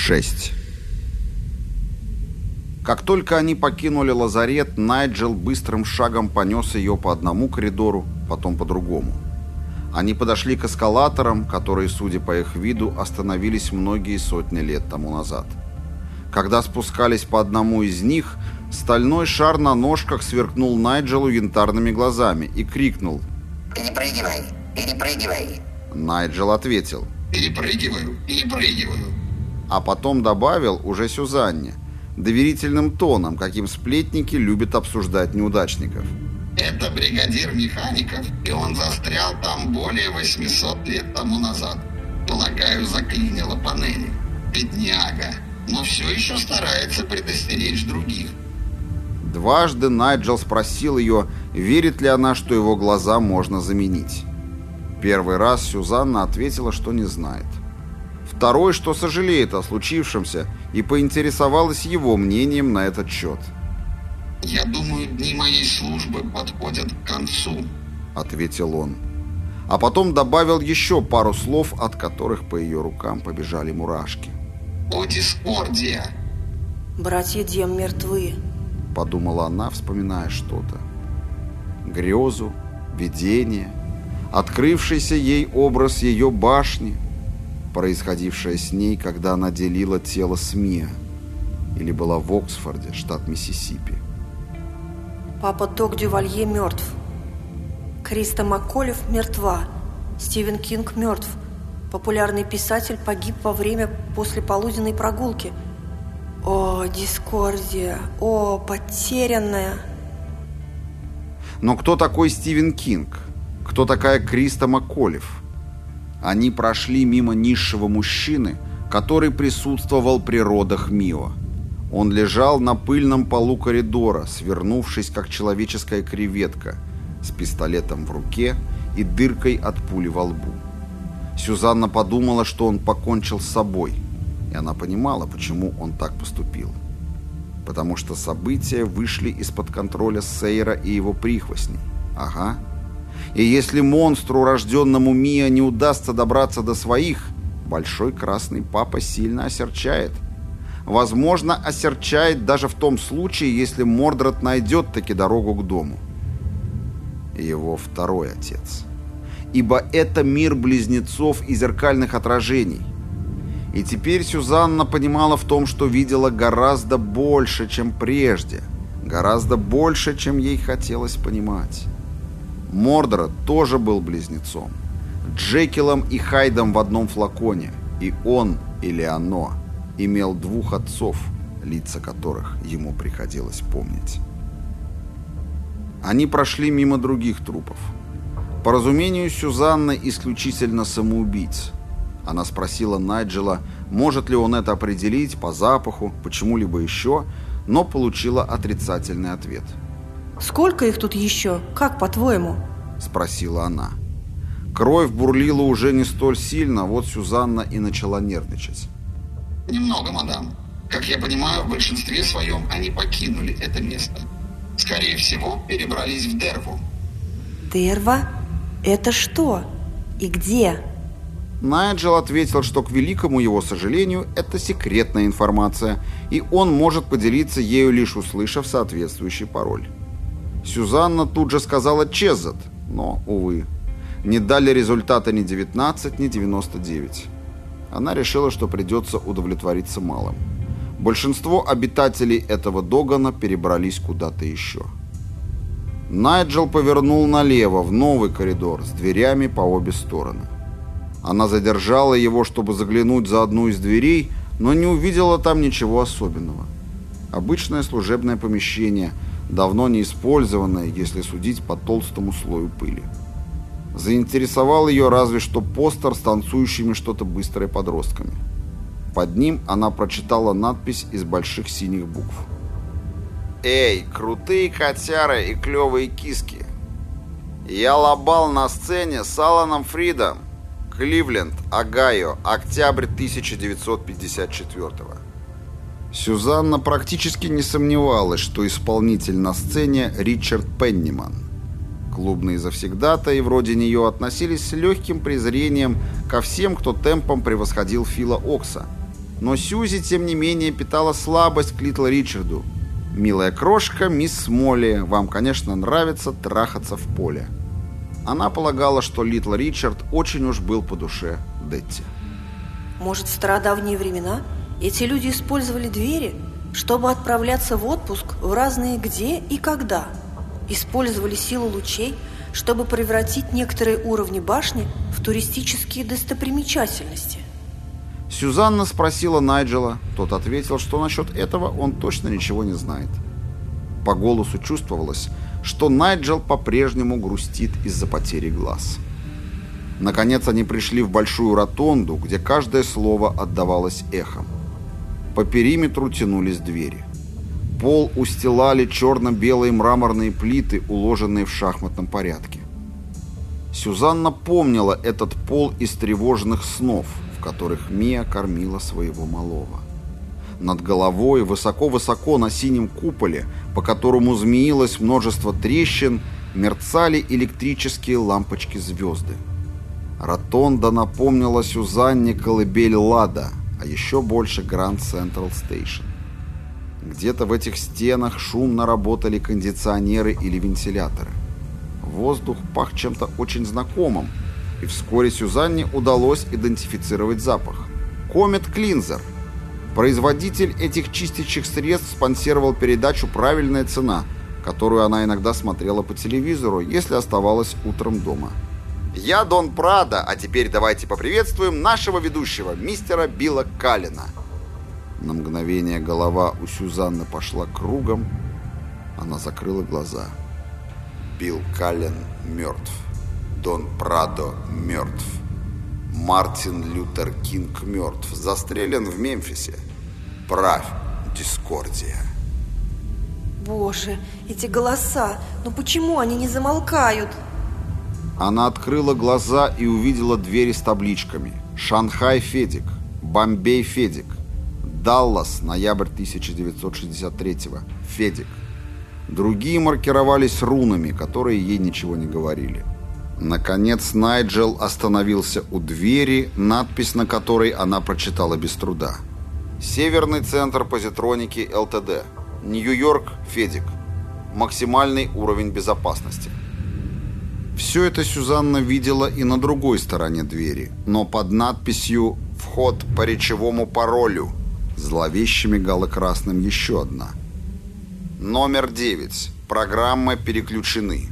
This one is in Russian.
6. Как только они покинули лазарет, Найджел быстрым шагом понес ее по одному коридору, потом по другому. Они подошли к эскалаторам, которые, судя по их виду, остановились многие сотни лет тому назад. Когда спускались по одному из них, стальной шар на ножках сверкнул Найджелу янтарными глазами и крикнул «Перепрыгивай! Перепрыгивай!» Найджел ответил «Перепрыгиваю! Перепрыгиваю!» А потом добавил уже Сюзанне, доверительным тоном, каким сплетники любят обсуждать неудачников. Это бригадир механиков, и он застрял там более 800 лет тому назад. Полагаю, заклинило панели. Бедняга. Но все еще старается предостеречь других. Дважды Найджел спросил ее, верит ли она, что его глаза можно заменить. Первый раз Сюзанна ответила, что не знает. Второй, что сожалеет о случившемся, и поинтересовалась его мнением на этот счет. «Я думаю, дни моей службы подходят к концу», — ответил он. А потом добавил еще пару слов, от которых по ее рукам побежали мурашки. «О, дискордия!» «Братья Дем мертвы», — подумала она, вспоминая что-то. Грезу, видение, открывшийся ей образ ее башни — происходившее с ней, когда она делила тело с Мия или была в Оксфорде, штат Миссисипи. Папа Док Дювалье мертв. Криста Макколев мертва. Стивен Кинг мертв. Популярный писатель погиб во время послеполуденной прогулки. О, дискордия! О, потерянная! Но кто такой Стивен Кинг? Кто такая Криста Макколев? Они прошли мимо низшего мужчины, который присутствовал при родах Мио. Он лежал на пыльном полу коридора, свернувшись, как человеческая креветка, с пистолетом в руке и дыркой от пули во лбу. Сюзанна подумала, что он покончил с собой, и она понимала, почему он так поступил. Потому что события вышли из-под контроля Сейра и его прихвостней. Ага. И если монстру, рожденному Мия, не удастся добраться до своих, Большой Красный Папа сильно осерчает. Возможно, осерчает даже в том случае, если Мордред найдет таки дорогу к дому. Его второй отец. Ибо это мир близнецов и зеркальных отражений. И теперь Сюзанна понимала в том, что видела гораздо больше, чем прежде. Гораздо больше, чем ей хотелось понимать. Мордора тоже был близнецом. Джекилом и Хайдом в одном флаконе. И он, или оно, имел двух отцов, лица которых ему приходилось помнить. Они прошли мимо других трупов. По разумению Сюзанны исключительно самоубийц. Она спросила Найджела, может ли он это определить по запаху, почему-либо еще, но получила отрицательный ответ – «Сколько их тут еще? Как, по-твоему?» – спросила она. Кровь бурлила уже не столь сильно, вот Сюзанна и начала нервничать. «Немного, мадам. Как я понимаю, в большинстве своем они покинули это место. Скорее всего, перебрались в Дерву». «Дерва? Это что? И где?» Найджел ответил, что к великому его сожалению это секретная информация, и он может поделиться ею лишь услышав соответствующий пароль. Сюзанна тут же сказала Чезет, но, увы, не дали результата ни 19, ни 99. Она решила, что придется удовлетвориться малым. Большинство обитателей этого Догана перебрались куда-то еще. Найджел повернул налево, в новый коридор, с дверями по обе стороны. Она задержала его, чтобы заглянуть за одну из дверей, но не увидела там ничего особенного. Обычное служебное помещение – давно не использованная, если судить по толстому слою пыли. Заинтересовал ее разве что постер с танцующими что-то быстрое подростками. Под ним она прочитала надпись из больших синих букв. «Эй, крутые котяры и клевые киски! Я лобал на сцене с Аланом Фридом, Кливленд, Огайо, октябрь 1954 -го. Сюзанна практически не сомневалась, что исполнитель на сцене Ричард Пенниман. Клубные завсегдатаи вроде нее относились с легким презрением ко всем, кто темпом превосходил Фила Окса. Но Сьюзи, тем не менее, питала слабость к Литл Ричарду. «Милая крошка, мисс Молли, вам, конечно, нравится трахаться в поле». Она полагала, что Литл Ричард очень уж был по душе Детти. Может, в стародавние времена эти люди использовали двери, чтобы отправляться в отпуск в разные где и когда? Использовали силу лучей, чтобы превратить некоторые уровни башни в туристические достопримечательности? Сюзанна спросила Найджела. Тот ответил, что насчет этого он точно ничего не знает. По голосу чувствовалось, что Найджел по-прежнему грустит из-за потери глаз. Наконец они пришли в большую ротонду, где каждое слово отдавалось эхом. По периметру тянулись двери. Пол устилали черно-белые мраморные плиты, уложенные в шахматном порядке. Сюзанна помнила этот пол из тревожных снов, в которых Мия кормила своего малого. Над головой, высоко-высоко на синем куполе, по которому змеилось множество трещин, мерцали электрические лампочки звезды. Ротонда напомнила Сюзанне колыбель Лада, а еще больше Grand Central Station. Где-то в этих стенах шумно работали кондиционеры или вентиляторы. Воздух пах чем-то очень знакомым, и вскоре Сюзанне удалось идентифицировать запах. Comet Cleanser. Производитель этих чистящих средств спонсировал передачу «Правильная цена», которую она иногда смотрела по телевизору, если оставалась утром дома. Я Дон Прада, а теперь давайте поприветствуем нашего ведущего, мистера Билла Каллина. На мгновение голова у Сюзанны пошла кругом. Она закрыла глаза. Билл Каллен мертв. Дон Прадо мертв. Мартин Лютер Кинг мертв. Застрелен в Мемфисе. Правь, Дискордия. Боже, эти голоса, ну почему они не замолкают? Она открыла глаза и увидела двери с табличками. Шанхай Федик, Бомбей Федик, Даллас, ноябрь 1963 Федик. Другие маркировались рунами, которые ей ничего не говорили. Наконец Найджел остановился у двери, надпись на которой она прочитала без труда. Северный центр позитроники ЛТД. Нью-Йорк, Федик. Максимальный уровень безопасности. Все это Сюзанна видела и на другой стороне двери, но под надписью «Вход по речевому паролю» зловеще мигала красным еще одна. Номер 9. Программы переключены.